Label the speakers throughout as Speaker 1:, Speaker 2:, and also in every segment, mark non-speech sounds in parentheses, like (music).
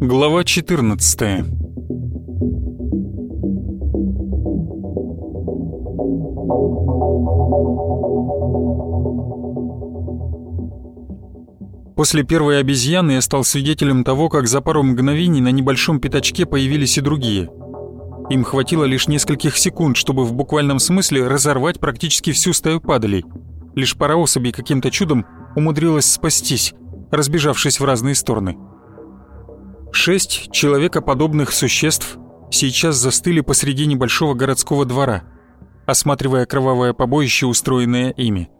Speaker 1: Глава 14 После первой обезьяны я стал свидетелем того, как за пару мгновений на небольшом пятачке появились и другие. Им хватило лишь нескольких секунд, чтобы в буквальном смысле разорвать практически всю стаю падалей. Лишь пара особей каким-то чудом умудрилась спастись, разбежавшись в разные стороны. Шесть человекоподобных существ сейчас застыли посреди небольшого городского двора, осматривая кровавое побоище, устроенное ими.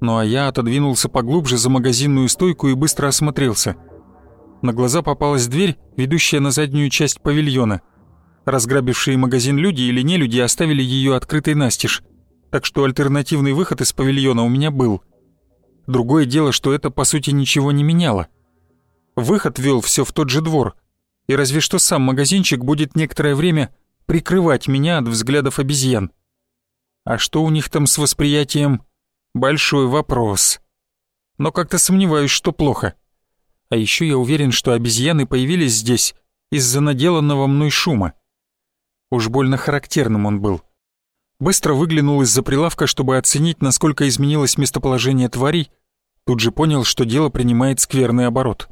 Speaker 1: Ну а я отодвинулся поглубже за магазинную стойку и быстро осмотрелся. На глаза попалась дверь, ведущая на заднюю часть павильона. Разграбившие магазин люди или не люди оставили ее открытой настежь, так что альтернативный выход из павильона у меня был. Другое дело, что это по сути ничего не меняло. Выход вел все в тот же двор, и разве что сам магазинчик будет некоторое время прикрывать меня от взглядов обезьян. А что у них там с восприятием, Большой вопрос. Но как-то сомневаюсь, что плохо. А еще я уверен, что обезьяны появились здесь из-за наделанного мной шума. Уж больно характерным он был. Быстро выглянул из-за прилавка, чтобы оценить, насколько изменилось местоположение тварей, тут же понял, что дело принимает скверный оборот.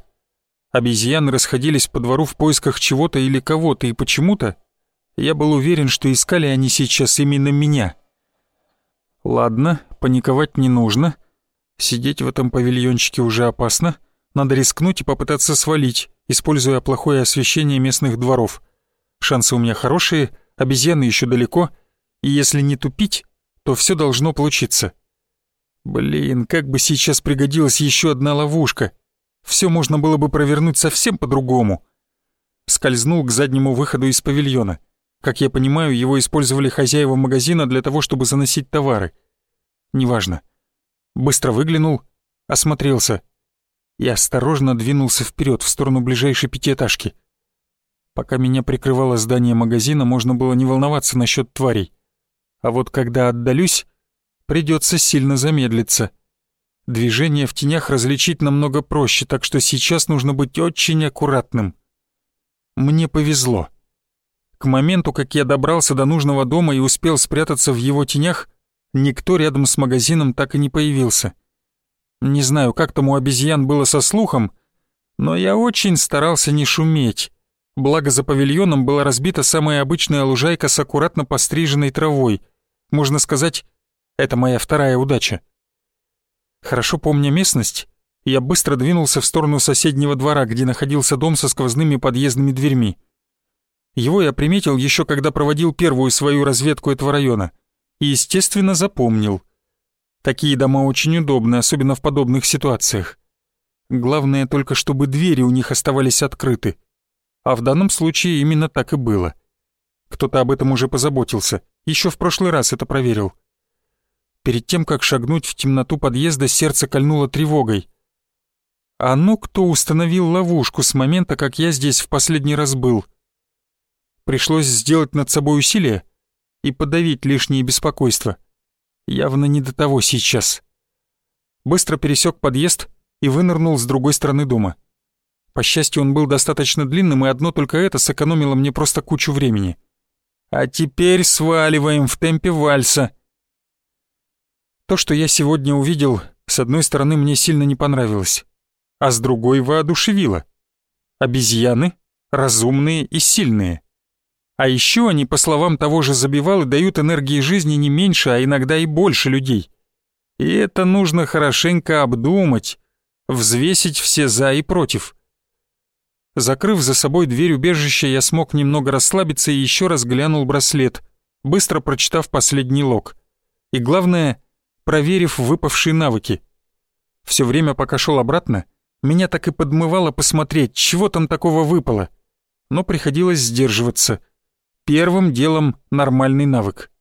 Speaker 1: Обезьяны расходились по двору в поисках чего-то или кого-то, и почему-то я был уверен, что искали они сейчас именно меня — Ладно, паниковать не нужно. Сидеть в этом павильончике уже опасно. Надо рискнуть и попытаться свалить, используя плохое освещение местных дворов. Шансы у меня хорошие, обезьяны еще далеко, и если не тупить, то все должно получиться. Блин, как бы сейчас пригодилась еще одна ловушка. Все можно было бы провернуть совсем по-другому. Скользнул к заднему выходу из павильона. Как я понимаю, его использовали хозяева магазина для того, чтобы заносить товары. Неважно. Быстро выглянул, осмотрелся и осторожно двинулся вперед в сторону ближайшей пятиэтажки. Пока меня прикрывало здание магазина, можно было не волноваться насчет тварей. А вот когда отдалюсь, придется сильно замедлиться. Движение в тенях различить намного проще, так что сейчас нужно быть очень аккуратным. Мне повезло. К моменту, как я добрался до нужного дома и успел спрятаться в его тенях, никто рядом с магазином так и не появился. Не знаю, как там у обезьян было со слухом, но я очень старался не шуметь. Благо за павильоном была разбита самая обычная лужайка с аккуратно постриженной травой. Можно сказать, это моя вторая удача. Хорошо помня местность, я быстро двинулся в сторону соседнего двора, где находился дом со сквозными подъездными дверьми. Его я приметил еще когда проводил первую свою разведку этого района и, естественно, запомнил. Такие дома очень удобны, особенно в подобных ситуациях. Главное только, чтобы двери у них оставались открыты. А в данном случае именно так и было. Кто-то об этом уже позаботился, еще в прошлый раз это проверил. Перед тем, как шагнуть в темноту подъезда, сердце кольнуло тревогой. А ну кто установил ловушку с момента, как я здесь в последний раз был? Пришлось сделать над собой усилие и подавить лишнее беспокойство. Явно не до того сейчас. Быстро пересек подъезд и вынырнул с другой стороны дома. По счастью, он был достаточно длинным, и одно только это сэкономило мне просто кучу времени. А теперь сваливаем в темпе вальса. То, что я сегодня увидел, с одной стороны, мне сильно не понравилось, а с другой воодушевило. Обезьяны разумные и сильные. А еще они, по словам того же Забивалы, дают энергии жизни не меньше, а иногда и больше людей. И это нужно хорошенько обдумать, взвесить все «за» и «против». Закрыв за собой дверь убежища, я смог немного расслабиться и еще раз глянул браслет, быстро прочитав последний лог. И главное, проверив выпавшие навыки. Все время, пока шел обратно, меня так и подмывало посмотреть, чего там такого выпало. Но приходилось сдерживаться — Первым делом нормальный навык.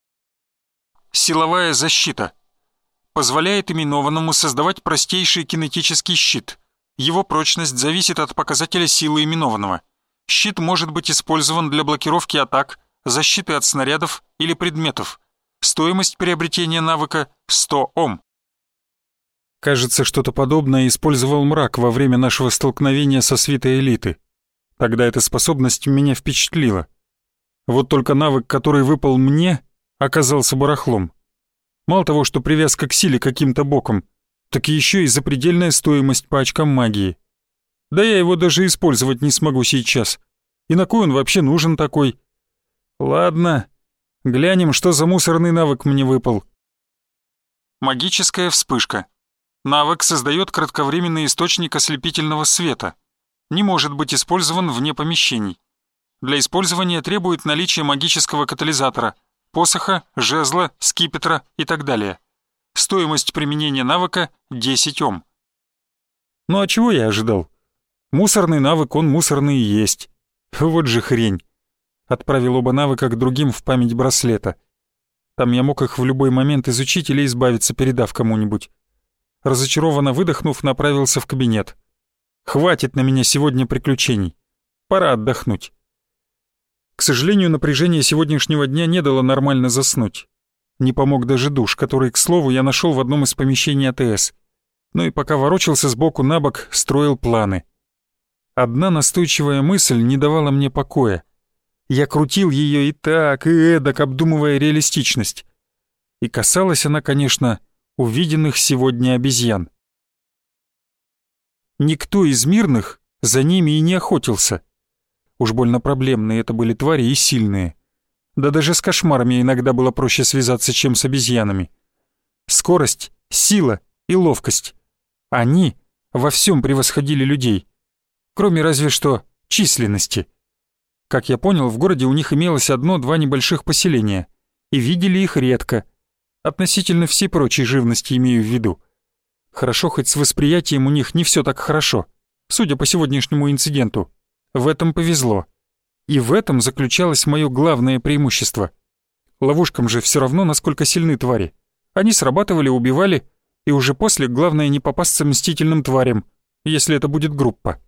Speaker 1: Силовая защита. Позволяет именованному создавать простейший кинетический щит. Его прочность зависит от показателя силы именованного. Щит может быть использован для блокировки атак, защиты от снарядов или предметов. Стоимость приобретения навыка 100 Ом. Кажется, что-то подобное использовал мрак во время нашего столкновения со свитой элиты. Тогда эта способность меня впечатлила. Вот только навык, который выпал мне, оказался барахлом. Мало того, что привязка к силе каким-то боком, так еще и запредельная стоимость по очкам магии. Да я его даже использовать не смогу сейчас. И на кой он вообще нужен такой? Ладно, глянем, что за мусорный навык мне выпал. Магическая вспышка. Навык создает кратковременный источник ослепительного света. Не может быть использован вне помещений. Для использования требует наличия магического катализатора, посоха, жезла, скипетра и так далее. Стоимость применения навыка 10 Ом. Ну а чего я ожидал? Мусорный навык, он мусорный и есть. Вот же хрень. Отправил оба навыка к другим в память браслета. Там я мог их в любой момент изучить или избавиться, передав кому-нибудь. Разочарованно выдохнув, направился в кабинет. Хватит на меня сегодня приключений. Пора отдохнуть. К сожалению, напряжение сегодняшнего дня не дало нормально заснуть. Не помог даже душ, который, к слову, я нашел в одном из помещений АТС. Ну и пока ворочался сбоку на бок, строил планы. Одна настойчивая мысль не давала мне покоя. Я крутил ее и так, и эдак, обдумывая реалистичность. И касалась она, конечно, увиденных сегодня обезьян. Никто из мирных за ними и не охотился. Уж больно проблемные это были твари и сильные. Да даже с кошмарами иногда было проще связаться, чем с обезьянами. Скорость, сила и ловкость. Они во всем превосходили людей. Кроме разве что численности. Как я понял, в городе у них имелось одно-два небольших поселения, и видели их редко. Относительно всей прочей живности имею в виду. Хорошо, хоть с восприятием у них не все так хорошо, судя по сегодняшнему инциденту. В этом повезло. И в этом заключалось мое главное преимущество. Ловушкам же все равно, насколько сильны твари. Они срабатывали, убивали, и уже после главное не попасться мстительным тварям, если это будет группа.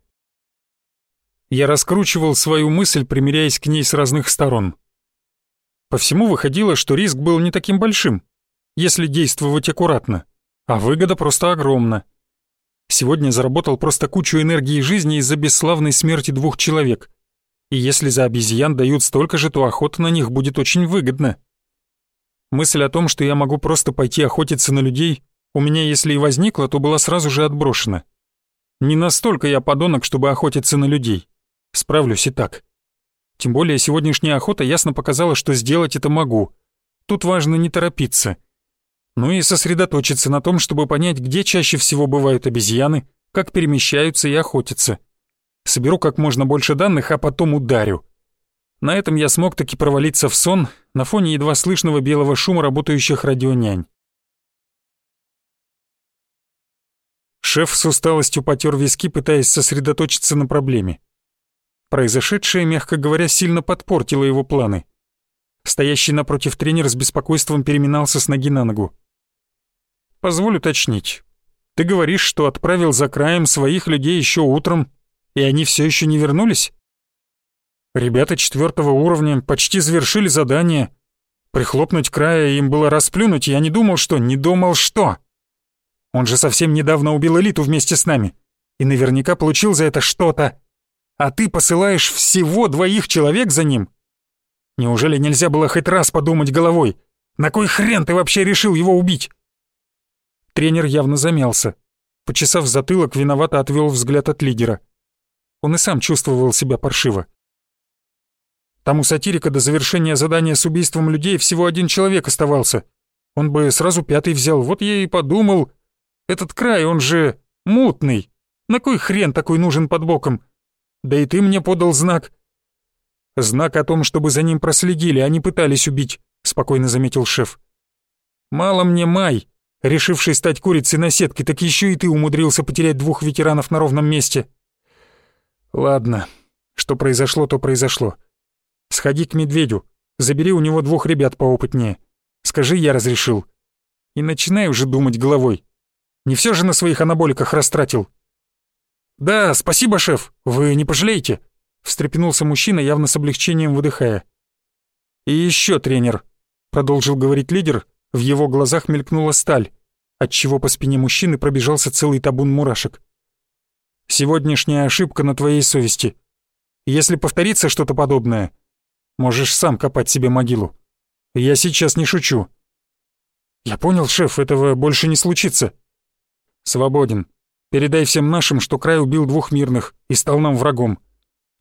Speaker 1: Я раскручивал свою мысль, примиряясь к ней с разных сторон. По всему выходило, что риск был не таким большим, если действовать аккуратно, а выгода просто огромна. Сегодня заработал просто кучу энергии жизни из-за бесславной смерти двух человек, и если за обезьян дают столько же, то охота на них будет очень выгодна. Мысль о том, что я могу просто пойти охотиться на людей, у меня если и возникла, то была сразу же отброшена. Не настолько я подонок, чтобы охотиться на людей. Справлюсь и так. Тем более сегодняшняя охота ясно показала, что сделать это могу. Тут важно не торопиться. Ну и сосредоточиться на том, чтобы понять, где чаще всего бывают обезьяны, как перемещаются и охотятся соберу как можно больше данных, а потом ударю. На этом я смог таки провалиться в сон на фоне едва слышного белого шума работающих радионянь. Шеф с усталостью потер виски, пытаясь сосредоточиться на проблеме. Произошедшее, мягко говоря, сильно подпортило его планы. Стоящий напротив тренер с беспокойством переминался с ноги на ногу. «Позволь уточнить. Ты говоришь, что отправил за краем своих людей еще утром и они все еще не вернулись? Ребята четвертого уровня почти завершили задание. Прихлопнуть края им было расплюнуть, я не думал, что... Не думал, что... Он же совсем недавно убил элиту вместе с нами. И наверняка получил за это что-то. А ты посылаешь всего двоих человек за ним? Неужели нельзя было хоть раз подумать головой? На кой хрен ты вообще решил его убить? Тренер явно замялся. Почесав затылок, виновато отвел взгляд от лидера. Он и сам чувствовал себя паршиво. Там у сатирика до завершения задания с убийством людей всего один человек оставался. Он бы сразу пятый взял, вот я и подумал. Этот край, он же мутный. На кой хрен такой нужен под боком? Да и ты мне подал знак. Знак о том, чтобы за ним проследили, а не пытались убить, спокойно заметил шеф. Мало мне май, решивший стать курицей на сетке, так еще и ты умудрился потерять двух ветеранов на ровном месте. Ладно, что произошло, то произошло. Сходи к медведю, забери у него двух ребят поопытнее. Скажи, я разрешил. И начинай уже думать головой. Не все же на своих анаболиках растратил. Да, спасибо, шеф, вы не пожалеете. Встрепенулся мужчина, явно с облегчением выдыхая. И еще, тренер, — продолжил говорить лидер, в его глазах мелькнула сталь, отчего по спине мужчины пробежался целый табун мурашек. «Сегодняшняя ошибка на твоей совести. Если повторится что-то подобное, можешь сам копать себе могилу. Я сейчас не шучу». «Я понял, шеф, этого больше не случится». «Свободен. Передай всем нашим, что край убил двух мирных и стал нам врагом.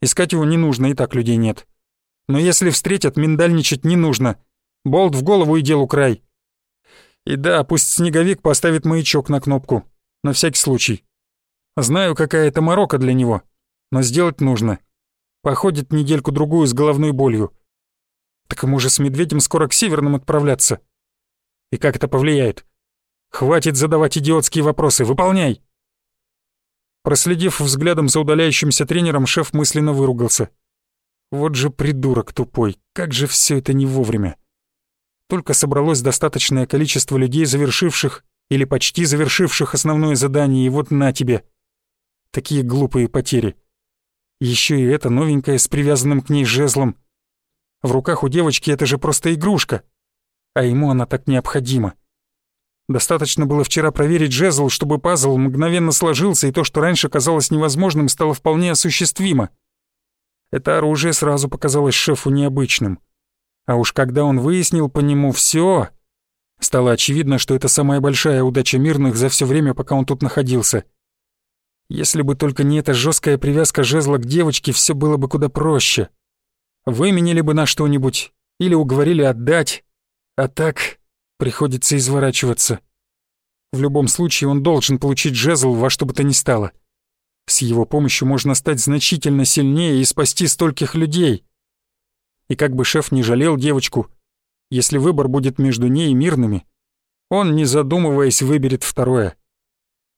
Speaker 1: Искать его не нужно, и так людей нет. Но если встретят, миндальничать не нужно. Болт в голову и делу край. И да, пусть снеговик поставит маячок на кнопку. На всякий случай. Знаю, какая это морока для него, но сделать нужно. Походит недельку-другую с головной болью. Так ему же с медведем скоро к северным отправляться. И как это повлияет? Хватит задавать идиотские вопросы, выполняй! Проследив взглядом за удаляющимся тренером, шеф мысленно выругался. Вот же придурок тупой, как же все это не вовремя. Только собралось достаточное количество людей, завершивших или почти завершивших основное задание, и вот на тебе. Такие глупые потери. Еще и это новенькое с привязанным к ней жезлом. В руках у девочки это же просто игрушка, а ему она так необходима. Достаточно было вчера проверить жезл, чтобы пазл мгновенно сложился, и то, что раньше казалось невозможным, стало вполне осуществимо. Это оружие сразу показалось шефу необычным. А уж когда он выяснил по нему все, стало очевидно, что это самая большая удача мирных за все время, пока он тут находился. Если бы только не эта жесткая привязка жезла к девочке, все было бы куда проще. Выменили бы на что-нибудь или уговорили отдать, а так Приходится изворачиваться. В любом случае он должен получить жезл во что бы то ни стало. С его помощью можно стать значительно сильнее и спасти стольких людей. И как бы шеф не жалел девочку, если выбор будет между ней и мирными, он, не задумываясь, выберет второе.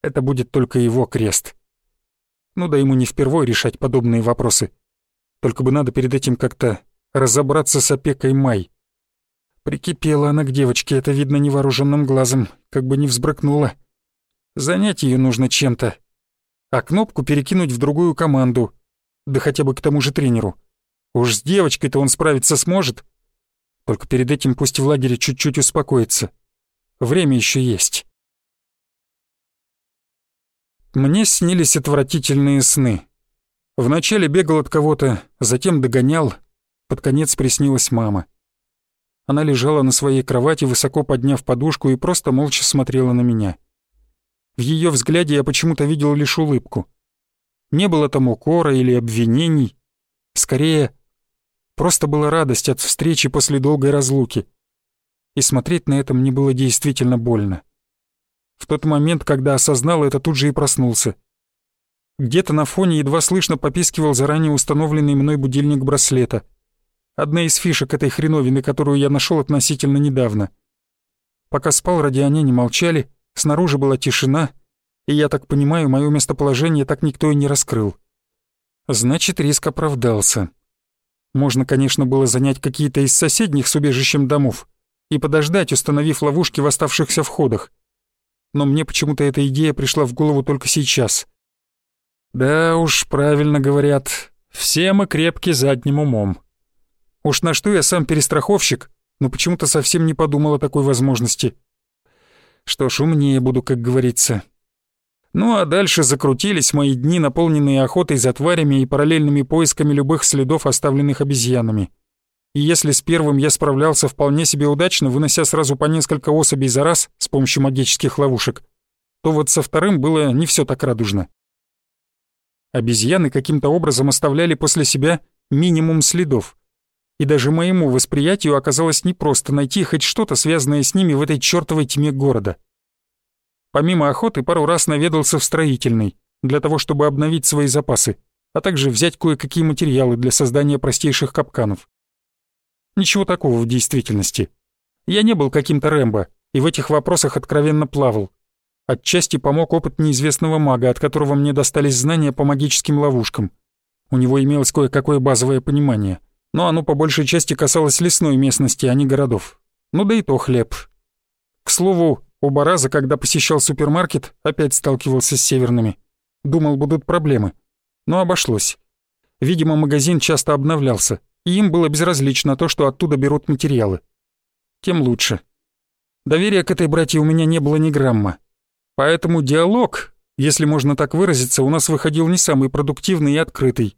Speaker 1: Это будет только его крест. Ну да ему не впервой решать подобные вопросы. Только бы надо перед этим как-то разобраться с опекой Май. Прикипела она к девочке, это видно невооруженным глазом, как бы не взбрыкнула. Занять ее нужно чем-то. А кнопку перекинуть в другую команду. Да хотя бы к тому же тренеру. Уж с девочкой-то он справиться сможет. Только перед этим пусть в лагере чуть-чуть успокоится. Время еще есть. Мне снились отвратительные сны. Вначале бегал от кого-то, затем догонял. Под конец приснилась мама. Она лежала на своей кровати, высоко подняв подушку, и просто молча смотрела на меня. В ее взгляде я почему-то видел лишь улыбку. Не было там укора или обвинений. Скорее, просто была радость от встречи после долгой разлуки. И смотреть на это мне было действительно больно. В тот момент, когда осознал это, тут же и проснулся. Где-то на фоне едва слышно попискивал заранее установленный мной будильник браслета — Одна из фишек этой хреновины, которую я нашел относительно недавно. Пока спал, радионе не молчали, снаружи была тишина, и я так понимаю, мое местоположение так никто и не раскрыл. Значит, риск оправдался. Можно, конечно, было занять какие-то из соседних с убежищем домов и подождать, установив ловушки в оставшихся входах. Но мне почему-то эта идея пришла в голову только сейчас. Да уж, правильно говорят, все мы крепки задним умом. Уж на что я сам перестраховщик, но почему-то совсем не подумал о такой возможности. Что ж, умнее буду, как говорится. Ну а дальше закрутились мои дни, наполненные охотой за тварями и параллельными поисками любых следов, оставленных обезьянами. И если с первым я справлялся вполне себе удачно, вынося сразу по несколько особей за раз с помощью магических ловушек, то вот со вторым было не все так радужно. Обезьяны каким-то образом оставляли после себя минимум следов, и даже моему восприятию оказалось непросто найти хоть что-то, связанное с ними в этой чёртовой тьме города. Помимо охоты, пару раз наведался в строительный, для того, чтобы обновить свои запасы, а также взять кое-какие материалы для создания простейших капканов. Ничего такого в действительности. Я не был каким-то Рэмбо, и в этих вопросах откровенно плавал. Отчасти помог опыт неизвестного мага, от которого мне достались знания по магическим ловушкам. У него имелось кое-какое базовое понимание — но оно по большей части касалось лесной местности, а не городов. Ну да и то хлеб. К слову, оба раза, когда посещал супермаркет, опять сталкивался с северными. Думал, будут проблемы. Но обошлось. Видимо, магазин часто обновлялся, им было безразлично то, что оттуда берут материалы. тем лучше. Доверия к этой братье у меня не было ни грамма. Поэтому диалог, если можно так выразиться, у нас выходил не самый продуктивный и открытый.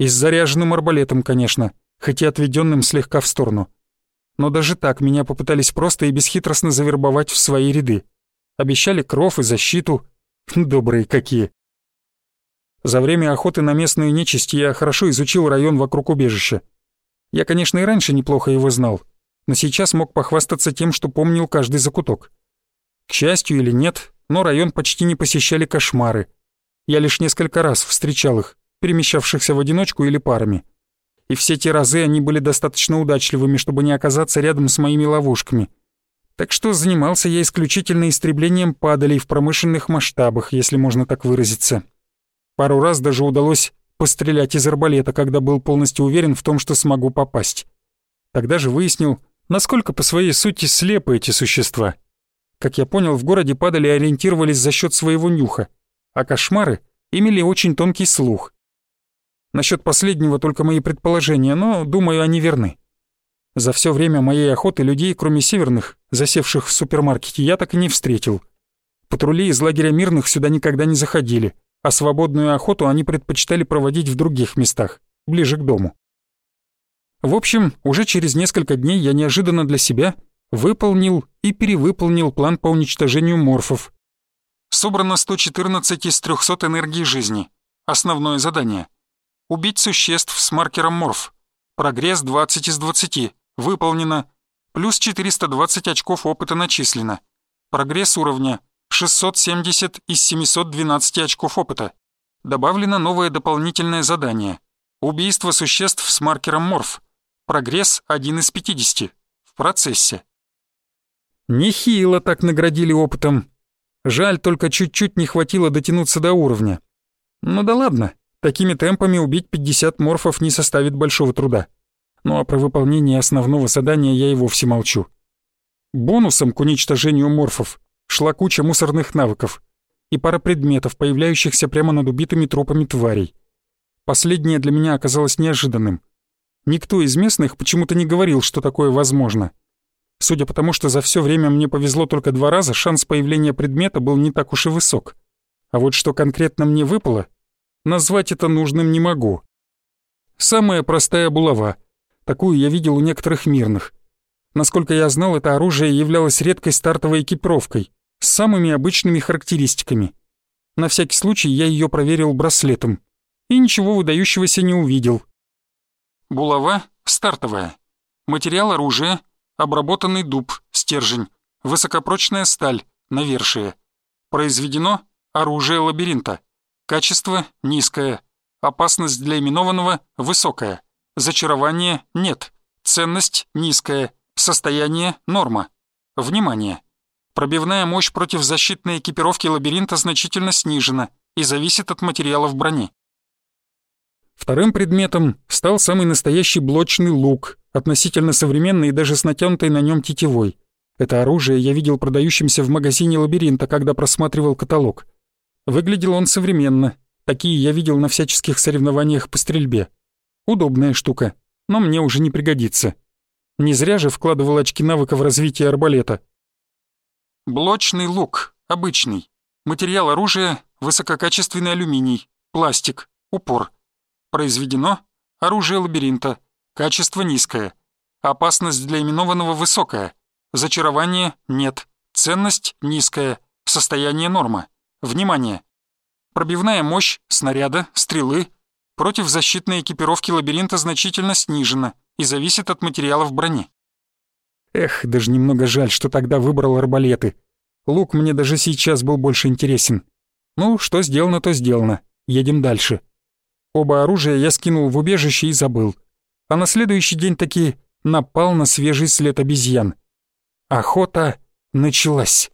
Speaker 1: И с заряженным арбалетом, конечно, хоть и отведенным слегка в сторону. Но даже так меня попытались просто и бесхитростно завербовать в свои ряды. Обещали кров и защиту. (laughs) Добрые какие. За время охоты на местную нечисть я хорошо изучил район вокруг убежища. Я, конечно, и раньше неплохо его знал, но сейчас мог похвастаться тем, что помнил каждый закуток. К счастью или нет, но район почти не посещали кошмары. Я лишь несколько раз встречал их, перемещавшихся в одиночку или парами. И все те разы они были достаточно удачливыми, чтобы не оказаться рядом с моими ловушками. Так что занимался я исключительно истреблением падалей в промышленных масштабах, если можно так выразиться. Пару раз даже удалось пострелять из арбалета, когда был полностью уверен в том, что смогу попасть. Тогда же выяснил, насколько по своей сути слепы эти существа. Как я понял, в городе падали и ориентировались за счет своего нюха, а кошмары имели очень тонкий слух. Насчет последнего только мои предположения, но, думаю, они верны. За все время моей охоты людей, кроме северных, засевших в супермаркете, я так и не встретил. Патрули из лагеря мирных сюда никогда не заходили, а свободную охоту они предпочитали проводить в других местах, ближе к дому. В общем, уже через несколько дней я неожиданно для себя выполнил и перевыполнил план по уничтожению морфов. Собрано 114 из 300 энергии жизни. Основное задание — Убить существ с маркером морф. Прогресс 20 из 20. Выполнено. Плюс 420 очков опыта начислено. Прогресс уровня 670 из 712 очков опыта. Добавлено новое дополнительное задание. Убийство существ с маркером морф. Прогресс 1 из 50. В процессе. Нехило так наградили опытом. Жаль, только чуть-чуть не хватило дотянуться до уровня. Ну да ладно, Такими темпами убить 50 морфов не составит большого труда. Ну а про выполнение основного задания я и вовсе молчу. Бонусом к уничтожению морфов шла куча мусорных навыков и пара предметов, появляющихся прямо над убитыми трупами тварей. Последнее для меня оказалось неожиданным. Никто из местных почему-то не говорил, что такое возможно. Судя по тому, что за все время мне повезло только два раза, шанс появления предмета был не так уж и высок. А вот что конкретно мне выпало, Назвать это нужным не могу. Самая простая булава. Такую я видел у некоторых мирных. Насколько я знал, это оружие являлось редкой стартовой экипировкой, с самыми обычными характеристиками. На всякий случай я ее проверил браслетом. И ничего выдающегося не увидел. Булава стартовая. Материал оружия — обработанный дуб, стержень, высокопрочная сталь, навершие. Произведено оружие лабиринта. Качество низкое. Опасность для именованного высокая. Зачарование нет. Ценность низкая. Состояние норма. Внимание! Пробивная мощь против защитной экипировки лабиринта значительно снижена и зависит от материалов брони. Вторым предметом стал самый настоящий блочный лук, относительно современный и даже с натянутой на нем тетивой. Это оружие я видел продающимся в магазине лабиринта, когда просматривал каталог. Выглядел он современно. Такие я видел на всяческих соревнованиях по стрельбе. Удобная штука, но мне уже не пригодится. Не зря же вкладывал очки навыка в развитие арбалета. Блочный лук, обычный. Материал оружия — высококачественный алюминий, пластик, упор. Произведено оружие лабиринта, качество низкое. Опасность для именованного высокая. Зачарование нет. Ценность низкая. Состояние норма. Внимание! Пробивная мощь снаряда, стрелы против защитной экипировки лабиринта значительно снижена и зависит от материалов брони. Эх, даже немного жаль, что тогда выбрал арбалеты. Лук мне даже сейчас был больше интересен. Ну, что сделано, то сделано. Едем дальше. Оба оружия я скинул в убежище и забыл. А на следующий день таки напал на свежий след обезьян. Охота началась.